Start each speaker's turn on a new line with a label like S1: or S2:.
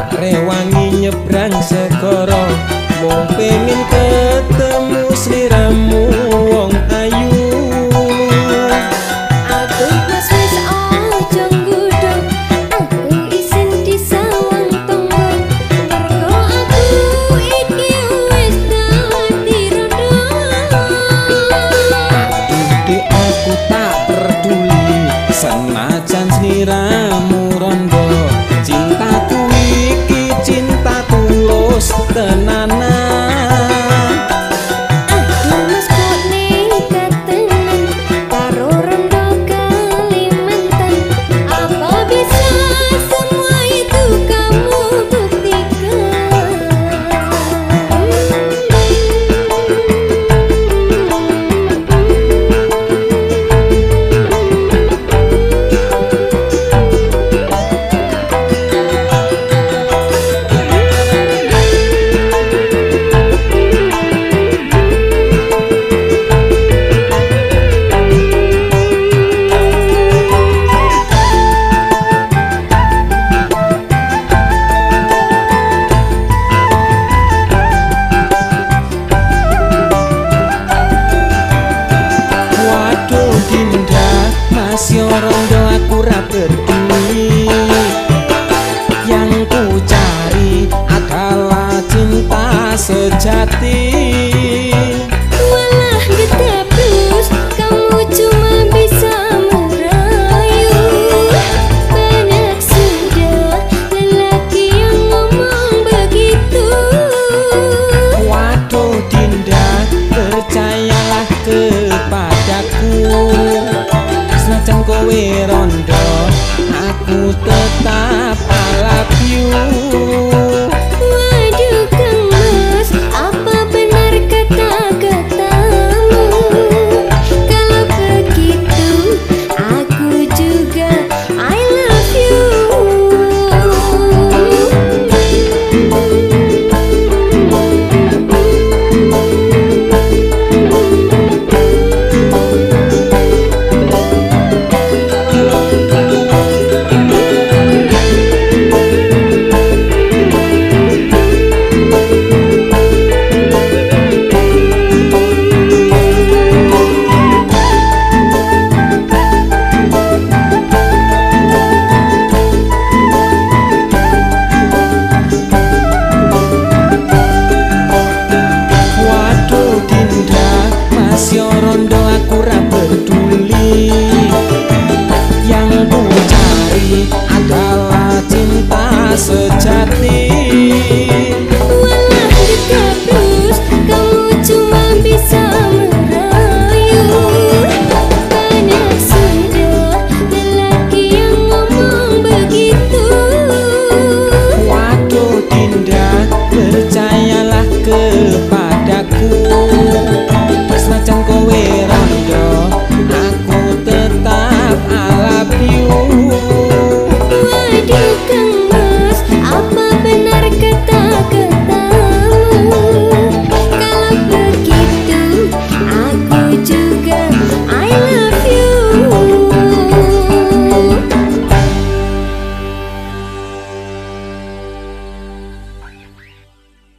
S1: tak rewangi nyebrang segara mung pengin ketemu sira 的那。hati. Sejati.